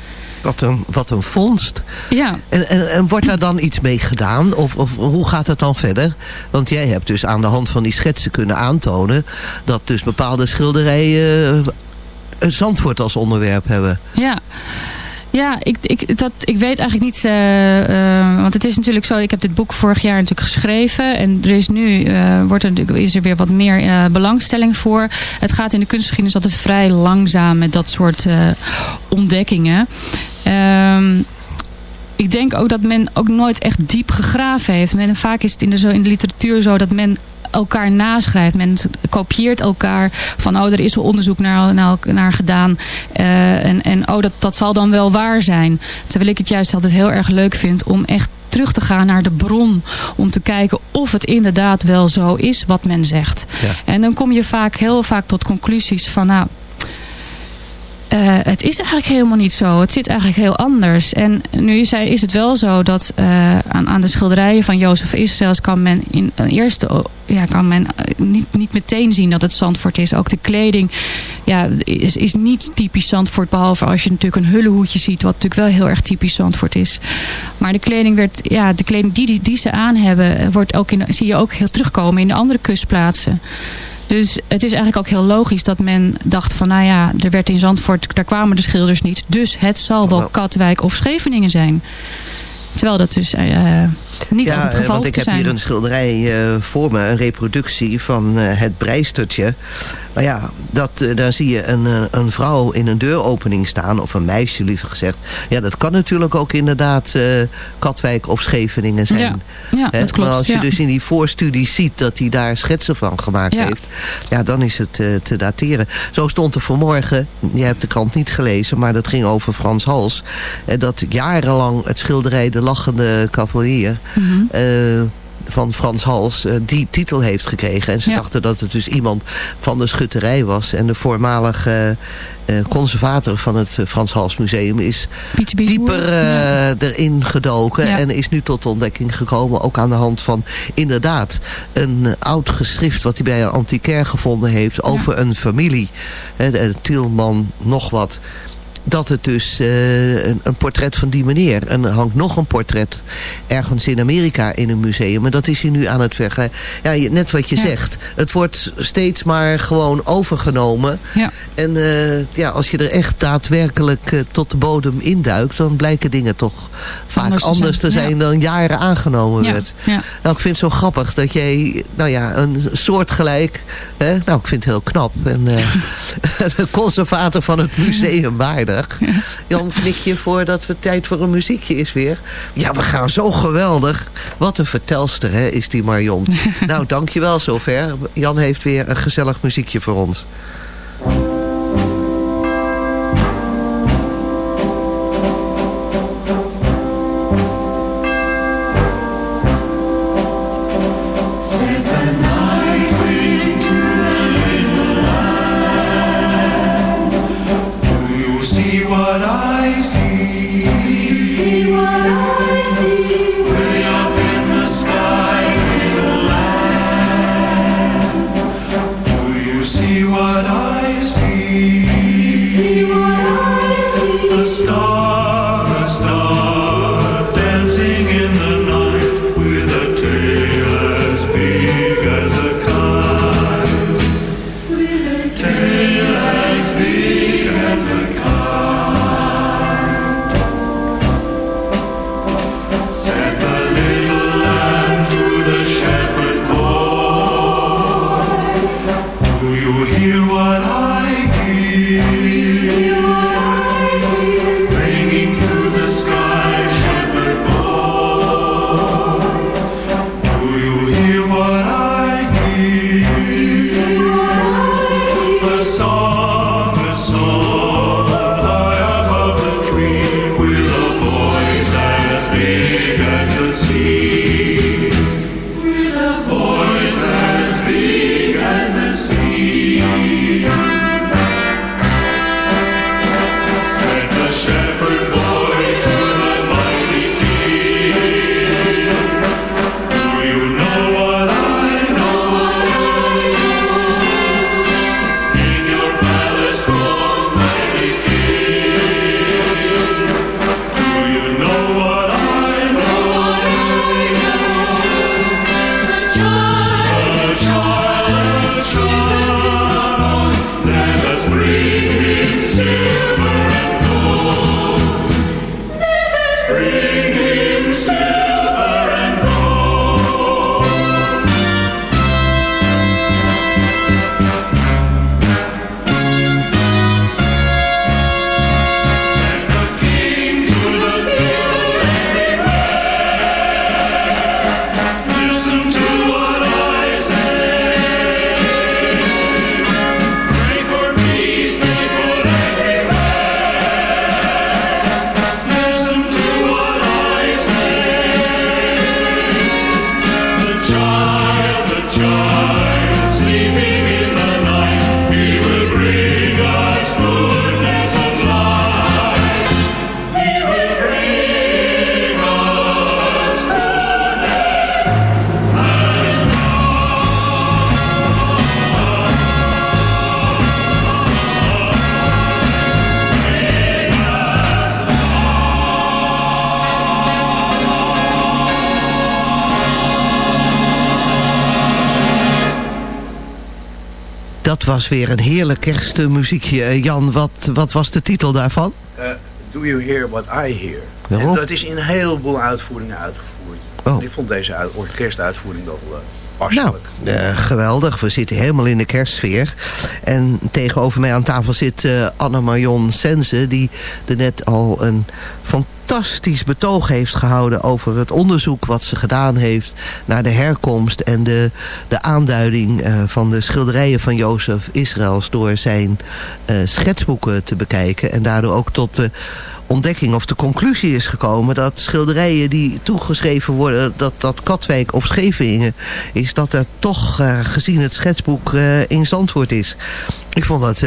Wat een, wat een vondst. Ja. En, en, en wordt daar dan iets mee gedaan? Of, of hoe gaat het dan verder? Want jij hebt dus aan de hand van die schetsen kunnen aantonen... dat dus bepaalde schilderijen uh, Zandvoort als onderwerp hebben. Ja. Ja, ik, ik, dat, ik weet eigenlijk niet, uh, uh, want het is natuurlijk zo, ik heb dit boek vorig jaar natuurlijk geschreven en er is nu, uh, wordt er, is er weer wat meer belangstelling voor. Het gaat in de kunstgeschiedenis altijd vrij langzaam met dat soort ontdekkingen. Um, ik denk ook dat men ook nooit echt diep gegraven heeft. Men, vaak is het in de, zo, in de literatuur zo dat men elkaar naschrijft. Men kopieert elkaar van oh, er is wel onderzoek naar, naar, naar gedaan. Uh, en en oh, dat, dat zal dan wel waar zijn. Terwijl ik het juist altijd heel erg leuk vind om echt terug te gaan naar de bron. Om te kijken of het inderdaad wel zo is wat men zegt. Ja. En dan kom je vaak heel vaak tot conclusies van nou... Uh, het is eigenlijk helemaal niet zo. Het zit eigenlijk heel anders. En nu is, is het wel zo dat uh, aan, aan de schilderijen van Jozef Israëls kan men in een eerste ja, kan men niet, niet meteen zien dat het Zandvoort is. Ook de kleding ja, is, is niet typisch Zandvoort. Behalve als je natuurlijk een hullehoedje ziet. Wat natuurlijk wel heel erg typisch Zandvoort is. Maar de kleding, werd, ja, de kleding die, die, die ze aan hebben. Wordt ook in, zie je ook heel terugkomen in de andere kustplaatsen. Dus het is eigenlijk ook heel logisch dat men dacht van... nou ja, er werd in Zandvoort, daar kwamen de schilders niet. Dus het zal wel Katwijk of Scheveningen zijn. Terwijl dat dus uh, niet ja, het geval want ik heb zijn. hier een schilderij uh, voor me, een reproductie van uh, het breistertje. Maar ja, dat, daar zie je een, een vrouw in een deuropening staan, of een meisje liever gezegd. Ja, dat kan natuurlijk ook inderdaad Katwijk of Scheveningen zijn. Ja, dat klopt. Maar als je ja. dus in die voorstudie ziet dat hij daar schetsen van gemaakt Ja. heeft, ja, dan is het te dateren. Zo stond er vanmorgen, je hebt de krant niet gelezen, maar dat ging over Frans Hals. eh, dat jarenlang het schilderij De Lachende Cavalier Mhm. eh, van Frans Hals eh, die titel heeft gekregen. En ze Ja. dachten dat het dus iemand van de schutterij was. En de voormalige eh, conservator van het Frans Hals Museum is dieper Ja. erin gedoken. Ja. En is nu tot de ontdekking gekomen. Ook aan de hand van inderdaad een oud geschrift wat hij bij een antiquair gevonden heeft. Over een familie. Hè, Tielman nog wat dat het dus eh, een, een, portret van die meneer. En er hangt nog een portret ergens in Amerika in een museum. En dat is hij nu aan het vergen. Ja, net wat je zegt. Het wordt steeds maar gewoon overgenomen. Ja. En uh, ja, als je er echt daadwerkelijk uh, tot de bodem induikt... dan blijken dingen toch vaak anders, anders te zijn, dan jaren aangenomen werd. Ja. Nou, ik vind het zo grappig dat jij, nou ja, een soortgelijk... Hè, nou, ik vind het heel knap. En de conservator van het museum Jan, knik je voor dat het tijd voor een muziekje is weer. Ja, we gaan zo geweldig. Wat een vertelster hè, is die Marion. nou, dankjewel zover. Jan heeft weer een gezellig muziekje voor ons. Dat was weer een heerlijk kerstmuziekje. Jan, wat, wat was de titel daarvan? Uh, Do You Hear What I Hear? En dat is in een heleboel uitvoeringen uitgevoerd. Oh. Ik vond deze uit, orkestuitvoering wel uh, passelijk. Nou, uh, geweldig. We zitten helemaal in de kerstsfeer. En tegenover mij aan tafel zit uh, Anne-Marion Sense... die er net al een fantastisch betoog heeft gehouden... over het onderzoek wat ze gedaan heeft... naar de herkomst en de, de aanduiding uh, van de schilderijen van Jozef Israëls... door zijn uh, schetsboeken te bekijken. En daardoor ook tot de ontdekking of de conclusie is gekomen... dat schilderijen die toegeschreven worden... dat dat Katwijk of Scheveningen is... dat er toch uh, gezien het schetsboek in Zandvoort is. Ik vond dat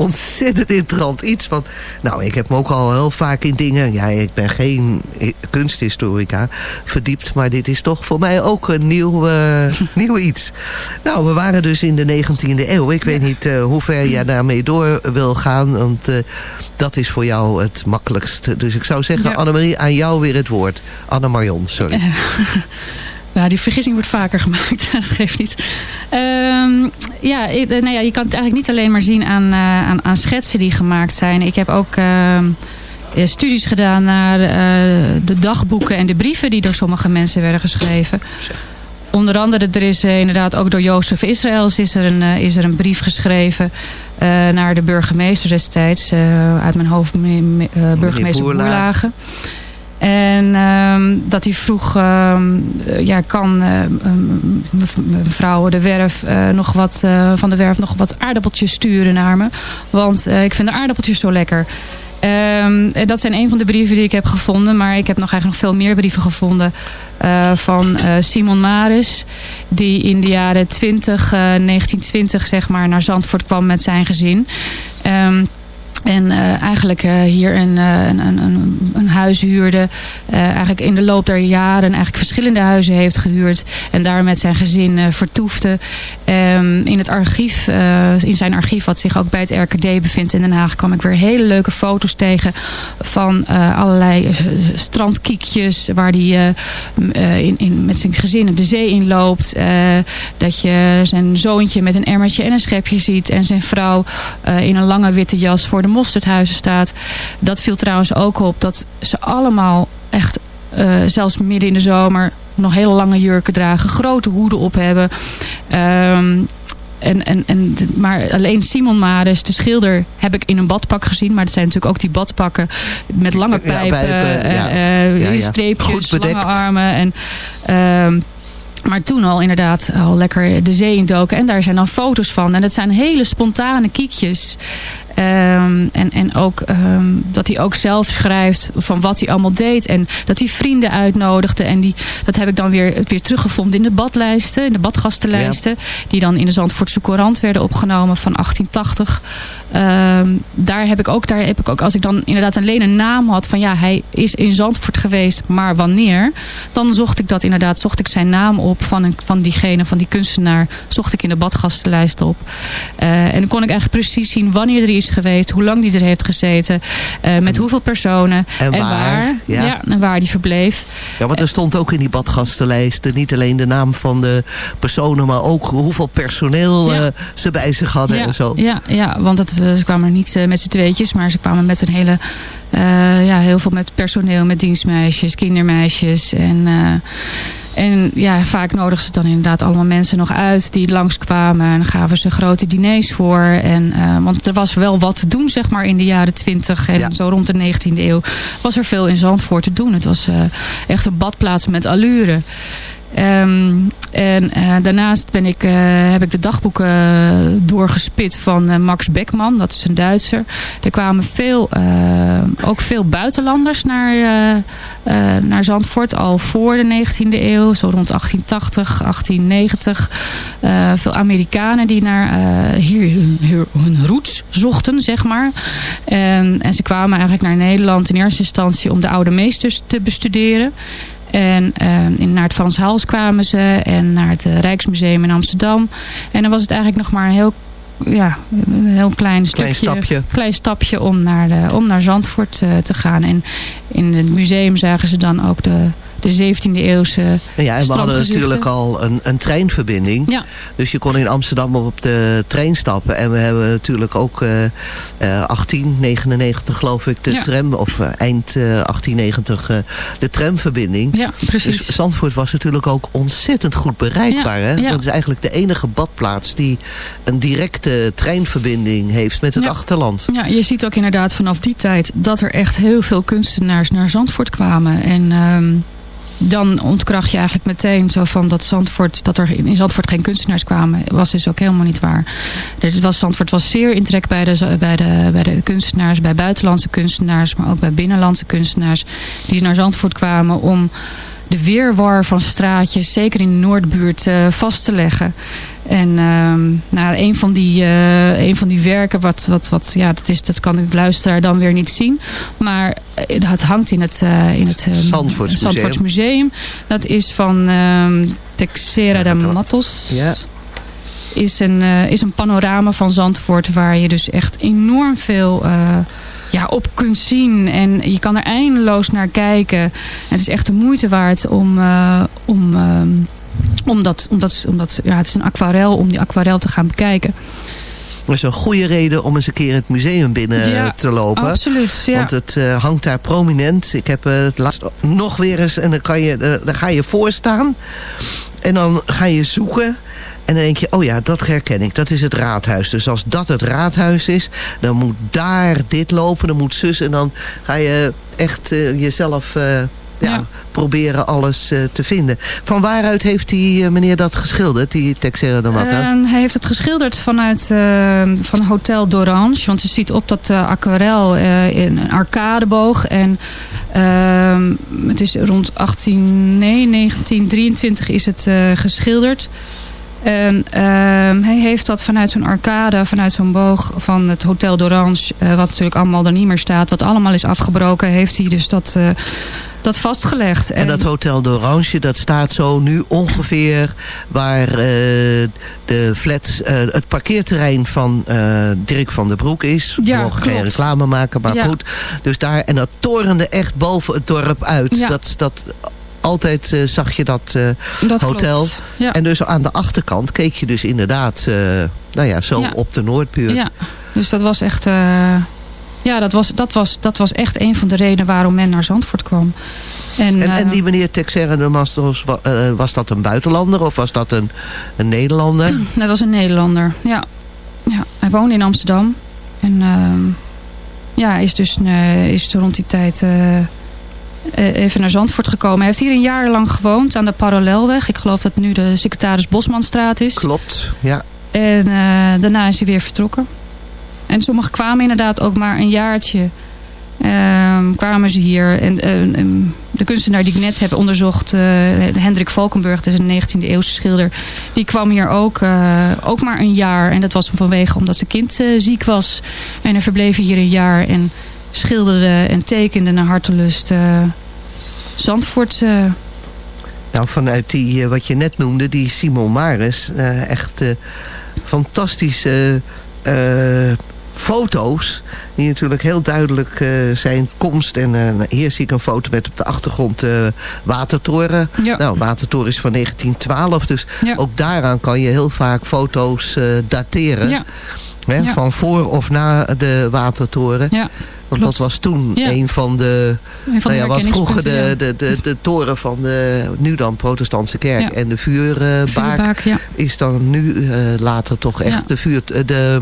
ontzettend interessant iets. Want, nou, ik heb me ook al heel vaak in dingen... Ja, ik ben geen kunsthistorica verdiept... maar dit is toch voor mij ook een nieuw, eh, nieuw iets. Nou, we waren dus in de 19e eeuw. Ik weet niet uh, hoe ver jij daarmee door wil gaan... want uh, dat is voor jou het makkelijkst. Dus ik zou zeggen, ja. Annemarie, aan jou weer het woord. Anne-Marion, sorry. Ja, die vergissing wordt vaker gemaakt. dat geeft niet. Um, ja, ik, nou ja, je kan het eigenlijk niet alleen maar zien aan, uh, aan, aan, schetsen die gemaakt zijn. Ik heb ook uh, studies gedaan naar uh, de dagboeken en de brieven die door sommige mensen werden geschreven. Zeg. Onder andere, er is inderdaad ook door Jozef Israëls is er een, is er een brief geschreven naar de burgemeester destijds. uit mijn hoofd, burgemeester Boerlagen. En um, dat hij vroeg, um, ja, kan uh, mevrouw de Werf uh, nog wat, van de Werf nog wat aardappeltjes sturen naar me. Want ik vind de aardappeltjes zo lekker. Um, dat zijn een van de brieven die ik heb gevonden. Maar ik heb nog eigenlijk nog veel meer brieven gevonden van Simon Maris. Die in de jaren 20, 1920 zeg maar, naar Zandvoort kwam met zijn gezin. Um, en uh, eigenlijk uh, hier een, uh, een, een, een, huis huurde. eigenlijk in de loop der jaren eigenlijk verschillende huizen heeft gehuurd. En daar met zijn gezin vertoefde. Um, in het archief, in zijn archief wat zich ook bij het RKD bevindt in Den Haag... kwam ik weer hele leuke foto's tegen van allerlei strandkiekjes... waar hij in, in, met zijn gezin de zee in loopt. dat je zijn zoontje met een emmertje en een schepje ziet. En zijn vrouw in een lange witte jas voor de mosterdhuizen staat. Dat viel trouwens ook op dat ze allemaal echt, uh, zelfs midden in de zomer, nog hele lange jurken dragen. Grote hoeden op hebben. Um, en, en, en, maar alleen Simon Maris, de schilder, heb ik in een badpak gezien. Maar het zijn natuurlijk ook die badpakken met lange pijpen, ja, pijpen ja. Uh, ja, streepjes, lange armen. En, uh, maar toen al inderdaad al lekker de zee in doken. En daar zijn dan foto's van. En het zijn hele spontane kiekjes. Um, en, en ook um, dat hij ook zelf schrijft van wat hij allemaal deed. En dat hij vrienden uitnodigde. En die, dat heb ik dan weer, weer teruggevonden in de badlijsten. In de badgastenlijsten. Ja. Die dan in de Zandvoortse Courant werden opgenomen van 1880. Um, daar heb ik ook, daar heb ik ook, als ik dan inderdaad alleen een naam had van ja, hij is in Zandvoort geweest, maar wanneer? Dan zocht ik dat inderdaad, zocht ik zijn naam op van, een, van diegene, van die kunstenaar, zocht ik in de badgastenlijst op. Uh, en dan kon ik eigenlijk precies zien wanneer er is geweest, hoe lang die er heeft gezeten, uh, met hoeveel personen en, en waar, waar, ja. ja. en waar die verbleef. Ja, want er stond ook in die badgastenlijsten niet alleen de naam van de personen, maar ook hoeveel personeel ja. uh, ze bij zich hadden ja, en zo. Ja, ja want het, ze kwamen niet met z'n tweetjes, maar ze kwamen met een hele, uh, ja, heel veel met personeel, met dienstmeisjes, kindermeisjes en... Uh, en ja, vaak nodigen ze dan inderdaad allemaal mensen nog uit die langskwamen. En gaven ze grote diners voor. En, uh, want er was wel wat te doen, zeg maar, in de jaren twintig. En ja. zo rond de 19e eeuw was er veel in Zandvoort te doen. Het was echt een badplaats met allure. Um, en uh, daarnaast ben ik, uh, heb ik de dagboeken uh, doorgespit van Max Beckman. Dat is een Duitser. Er kwamen veel, ook veel buitenlanders naar, naar Zandvoort. Al voor de 19e eeuw. Zo rond 1880, 1890. veel Amerikanen die naar hier hun, hun roots zochten, zeg maar. En ze kwamen eigenlijk naar Nederland in eerste instantie om de oude meesters te bestuderen. En uh, in, naar het Frans Hals kwamen ze. En naar het uh, Rijksmuseum in Amsterdam. En dan was het eigenlijk nog maar een heel, ja, een heel klein, klein stukje. Stapje. Klein stapje om naar, de, om naar Zandvoort uh, te gaan. En in het museum zagen ze dan ook de de 17e eeuwse Ja, en we hadden natuurlijk al een, een treinverbinding. Ja. Dus je kon in Amsterdam op de trein stappen. En we hebben natuurlijk ook uh, uh, 1899 geloof ik de ja. tram. Of uh, eind 1890 de tramverbinding. Ja, precies. Dus Zandvoort was natuurlijk ook ontzettend goed bereikbaar. Ja, hè? Dat is eigenlijk de enige badplaats die een directe treinverbinding heeft met het achterland. Ja, je ziet ook inderdaad vanaf die tijd dat er echt heel veel kunstenaars naar Zandvoort kwamen. En... Um, dan ontkracht je eigenlijk meteen zo van dat Zandvoort, dat er in Zandvoort geen kunstenaars kwamen, was dus ook helemaal niet waar. Dus was, Zandvoort was zeer in trek bij de, bij, de, bij de kunstenaars, bij buitenlandse kunstenaars, maar ook bij binnenlandse kunstenaars, die naar Zandvoort kwamen om de weerwar van straatjes, zeker in de Noordbuurt, uh, vast te leggen. En um, nou, een, van die, uh, een van die werken, wat, wat, wat, ja, dat, is, dat kan ik luisteraar dan weer niet zien. Maar het hangt in het, uh, in het Zandvoortsmuseum. Museum. Dat is van um, Texera de Matos. Ja is een, is een panorama van Zandvoort waar je dus echt enorm veel ja, op kunt zien. En je kan er eindeloos naar kijken. En het is echt de moeite waard om, uh, om, omdat, omdat, omdat ja, het is een aquarel, om die aquarel te gaan bekijken. Dat is een goede reden om eens een keer het museum binnen ja, te lopen. Absoluut, ja. Want het uh, hangt daar prominent. Ik heb uh, het laatst nog weer eens en dan, kan je, uh, dan ga je voorstaan. En dan ga je zoeken. En dan denk je, oh ja, dat herken ik. Dat is het raadhuis. Dus als dat het raadhuis is, dan moet daar dit lopen. Dan moet zus. En dan ga je echt uh, jezelf uh, ja, ja, proberen alles uh, te vinden. Van waaruit heeft die meneer dat geschilderd, die Texera de Matta? hij heeft het geschilderd vanuit van Hotel d'Orange. Want je ziet op dat aquarel in een arcadeboog. En ehm, het is rond 18, nee, 1923 is het geschilderd. En uh, hij heeft dat vanuit zo'n arcade, vanuit zo'n boog van het Hotel d'Orange, uh, wat natuurlijk allemaal er niet meer staat, wat allemaal is afgebroken, heeft hij dus dat, uh, dat vastgelegd. En, en dat Hotel d'Orange, dat staat zo nu ongeveer waar uh, de flats, het parkeerterrein van Dirk van der Broek is. We ja, mogen klopt. geen reclame maken, maar ja. goed. Dus daar, en dat torende echt boven het dorp uit. Ja. Dat, dat altijd uh, zag je dat, uh, dat hotel. Ja. En dus aan de achterkant keek je dus inderdaad uh, nou ja, zo ja. op de Noordbuurt. Ja, dus dat was echt... ja, dat was, dat, was, dat was echt een van de redenen waarom men naar Zandvoort kwam. En, en, en die meneer Texera de Mastros, was dat een buitenlander of was dat een, een Nederlander? Dat was een Nederlander, ja. ja. Hij woonde in Amsterdam. En ehm, ja, is dus is rond die tijd even naar Zandvoort gekomen. Hij heeft hier een jaar lang gewoond aan de Parallelweg. Ik geloof dat nu de secretaris Bosmanstraat is. Klopt, ja. En uh, daarna is hij weer vertrokken. En sommigen kwamen inderdaad ook maar een jaartje. Um, kwamen ze hier. En, uh, um, de kunstenaar die ik net heb onderzocht, uh, Hendrik Valkenburg, dat is een 19e eeuwse schilder. Die kwam hier ook, ook maar een jaar. En dat was vanwege omdat zijn kind ziek was. En hij verbleef hier een jaar en schilderde en tekende naar hartelust uh, Zandvoort. Uh. Nou, vanuit die, uh, wat je net noemde, die Simon Maris, echt fantastische foto's. Die natuurlijk heel duidelijk zijn komst. En hier zie ik een foto met op de achtergrond Watertoren. Ja. Nou, Watertoren is van 1912. Dus ja. ook daaraan kan je heel vaak foto's dateren. Ja. Hè, Ja. Van voor of na de Watertoren. Ja, Want dat was toen Ja. een van de... Een van nou ja, wat vroeger de, de, de, de toren van de nu dan protestantse kerk. En de vuurbaak is dan nu uh, later toch echt de vuur... uh, de,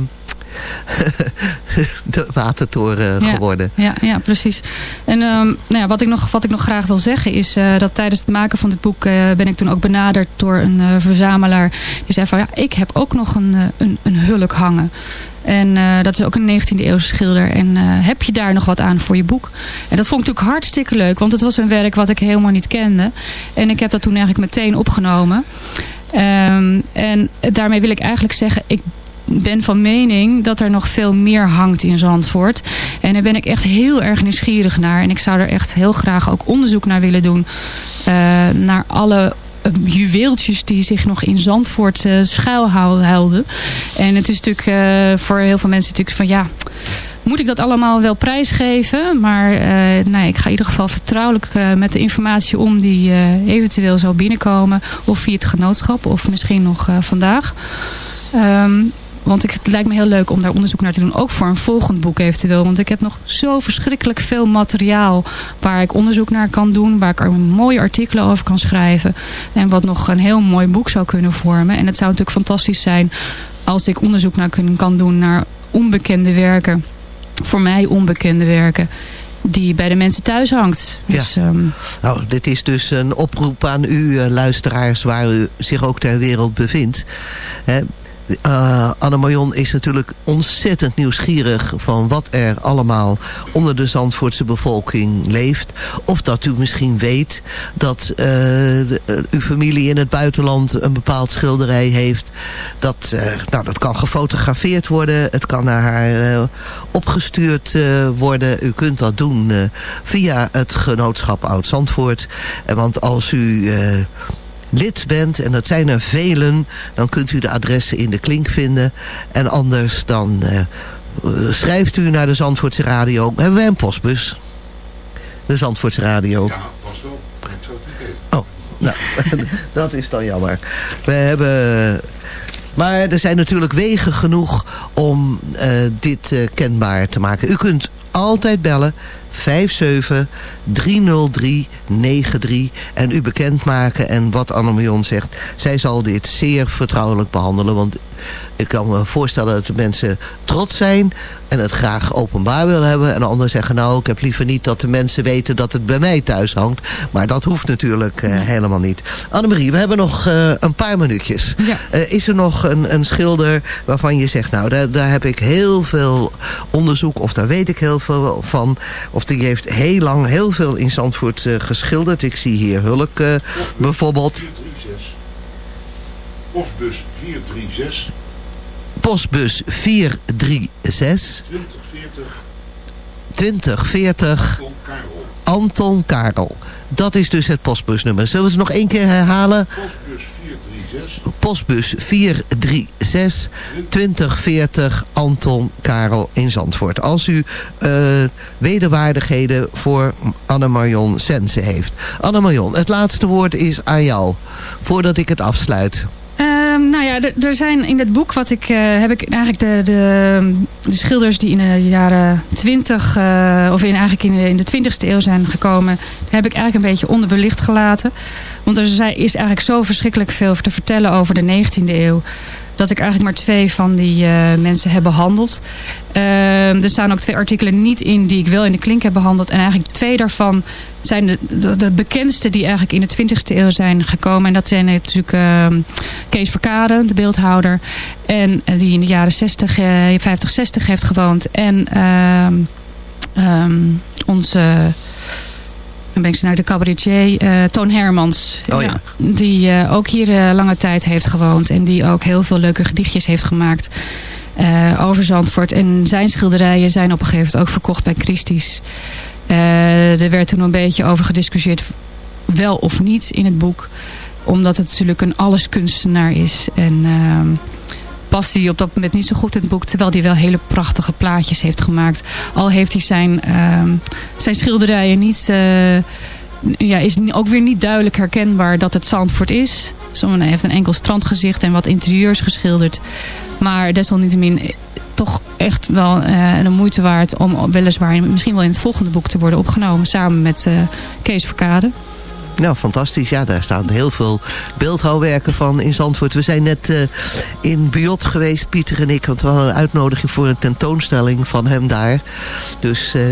de watertoren Ja. geworden. Ja, ja precies. En um, nou ja, wat, ik nog, wat ik nog graag wil zeggen is uh, dat tijdens het maken van dit boek uh, ben ik toen ook benaderd door een uh, verzamelaar. Die zei van ja, ik heb ook nog een, een, een hulk hangen. En uh, dat is ook een 19e eeuwse schilder. En uh, heb je daar nog wat aan voor je boek? En dat vond ik natuurlijk hartstikke leuk. Want het was een werk wat ik helemaal niet kende. En ik heb dat toen eigenlijk meteen opgenomen. Um, en daarmee wil ik eigenlijk zeggen... ik ben van mening dat er nog veel meer hangt in Zandvoort. En daar ben ik echt heel erg nieuwsgierig naar. En ik zou er echt heel graag ook onderzoek naar willen doen. Uh, naar alle uh, juweeltjes die zich nog in Zandvoort uh, schuilhouden. En het is natuurlijk voor heel veel mensen natuurlijk van ja... Moet ik dat allemaal wel prijsgeven? Maar nou, ik ga in ieder geval vertrouwelijk met de informatie om die eventueel zou binnenkomen. Of via het genootschap of misschien nog vandaag. Um, want ik, het lijkt me heel leuk om daar onderzoek naar te doen. Ook voor een volgend boek eventueel. Want ik heb nog zo verschrikkelijk veel materiaal waar ik onderzoek naar kan doen. Waar ik er mooie artikelen over kan schrijven. En wat nog een heel mooi boek zou kunnen vormen. En het zou natuurlijk fantastisch zijn als ik onderzoek naar kunnen, kan doen naar onbekende werken. Voor mij onbekende werken die bij de mensen thuis hangt. Dus, ja. um... nou, dit is dus een oproep aan u, uh, luisteraars, waar u zich ook ter wereld bevindt. Hè? Uh, Anne-Marion is natuurlijk ontzettend nieuwsgierig van wat er allemaal onder de Zandvoortse bevolking leeft. Of dat u misschien weet dat de, uh, uw familie in het buitenland een bepaald schilderij heeft. Dat, nou, dat kan gefotografeerd worden. Het kan naar haar opgestuurd worden. U kunt dat doen via het genootschap Oud-Zandvoort. Want als u lid bent, en dat zijn er velen, dan kunt u de adressen in de klink vinden. En anders dan uh, schrijft u naar de Zandvoortse Radio. Hebben wij een postbus? De Zandvoortse Radio. Ja, vast wel. Ik zou het niet. Oh, nou, dat is dan jammer. We hebben... Maar er zijn natuurlijk wegen genoeg om uh, dit uh, kenbaar te maken. U kunt altijd bellen 5730393 en u bekendmaken. En wat Anne-Marion zegt, zij zal dit zeer vertrouwelijk behandelen. Want ik kan me voorstellen dat de mensen trots zijn en het graag openbaar willen hebben. En anderen zeggen, nou, ik heb liever niet dat de mensen weten dat het bij mij thuis hangt. Maar dat hoeft natuurlijk uh, helemaal niet. Annemarie, we hebben nog uh, een paar minuutjes. Ja. Uh, is er nog een, een schilder waarvan je zegt, nou, daar, daar heb ik heel veel onderzoek of daar weet ik heel veel van. Of die heeft heel lang heel veel in Zandvoort geschilderd. Ik zie hier Hulk bijvoorbeeld. 436. Postbus 436. Postbus 436. 2040. 2040. Anton Karel. Anton Karel. Dat is dus het postbusnummer. Zullen we het nog één keer herhalen? Postbus 436. Postbus 436 2040 Anton Karel in Zandvoort. Als u uh, wederwaardigheden voor Anne-Marion Sense heeft. Anne-Marion, het laatste woord is aan jou. Voordat ik het afsluit. Um, nou ja, er zijn in het boek wat ik uh, heb ik eigenlijk de, de, de, schilders die in de jaren 20 uh, of in, eigenlijk in de, in de 20ste eeuw zijn gekomen, heb ik eigenlijk een beetje onderbelicht gelaten. Want er is eigenlijk zo verschrikkelijk veel te vertellen over de 19e eeuw dat ik eigenlijk maar twee van die uh, mensen heb behandeld. Uh, er staan ook twee artikelen niet in die ik wel in de klink heb behandeld. En eigenlijk twee daarvan zijn de, de, bekendste die eigenlijk in de 20e eeuw zijn gekomen. En dat zijn natuurlijk uh, Kees Verkade, de beeldhouder. En die in de jaren 60, 50, 60 heeft gewoond. En um, onze... Dan ben ik naar de cabaretier uh, Toon Hermans. Oh, ja. Die uh, ook hier uh, lange tijd heeft gewoond. En die ook heel veel leuke gedichtjes heeft gemaakt. over Zandvoort. En zijn schilderijen zijn op een gegeven moment ook verkocht bij Christie's. er werd toen een beetje over gediscussieerd. Wel of niet in het boek. Omdat het natuurlijk een alleskunstenaar is. En ehm, past hij op dat moment niet zo goed in het boek. Terwijl hij wel hele prachtige plaatjes heeft gemaakt. Al heeft hij zijn, uh, zijn schilderijen niet... Uh, ja, is ook weer niet duidelijk herkenbaar dat het Zandvoort is. Hij heeft een enkel strandgezicht en wat interieurs geschilderd. Maar desalniettemin toch echt wel uh, de moeite waard om weliswaar misschien wel in het volgende boek te worden opgenomen. Samen met Kees Verkade. Nou, fantastisch. Ja, daar staan heel veel beeldhouwwerken van in Zandvoort. We zijn net uh, in Biot geweest, Pieter en ik. Want we hadden een uitnodiging voor een tentoonstelling van hem daar. Dus uh,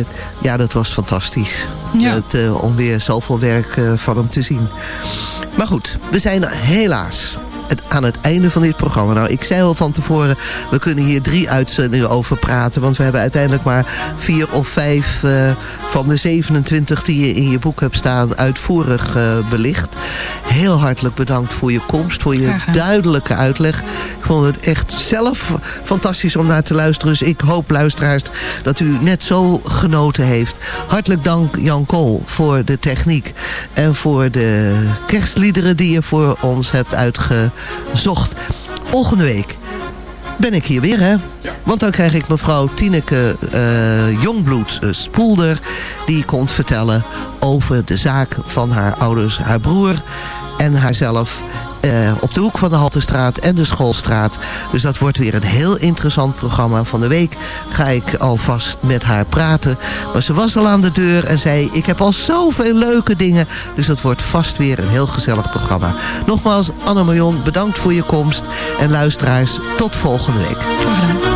ja, dat was fantastisch. Ja. Uh, om weer zoveel werk van hem te zien. Maar goed, we zijn helaas het, aan het einde van dit programma. Nou, ik zei al van tevoren, we kunnen hier drie uitzendingen over praten. Want we hebben uiteindelijk maar vier of vijf uh, van de 27 die je in je boek hebt staan uitvoerig uh, belicht. Heel hartelijk bedankt voor je komst, voor je duidelijke uitleg. Ik vond het echt zelf fantastisch om naar te luisteren. Dus ik hoop, luisteraars, dat u net zo genoten heeft. Hartelijk dank Jan Kool voor de techniek. En voor de kerstliederen die je voor ons hebt uitge zocht. Volgende week ben ik hier weer, hè? Want dan krijg ik mevrouw Tineke uh, Jongbloed uh, Spoelder... die komt vertellen over de zaak van haar ouders, haar broer en haarzelf... Uh, op de hoek van de Haltestraat en de Schoolstraat. Dus dat wordt weer een heel interessant programma. Van de week ga ik alvast met haar praten. Maar ze was al aan de deur en zei... ik heb al zoveel leuke dingen. Dus dat wordt vast weer een heel gezellig programma. Nogmaals, Anne-Marion, bedankt voor je komst. En luisteraars, tot volgende week.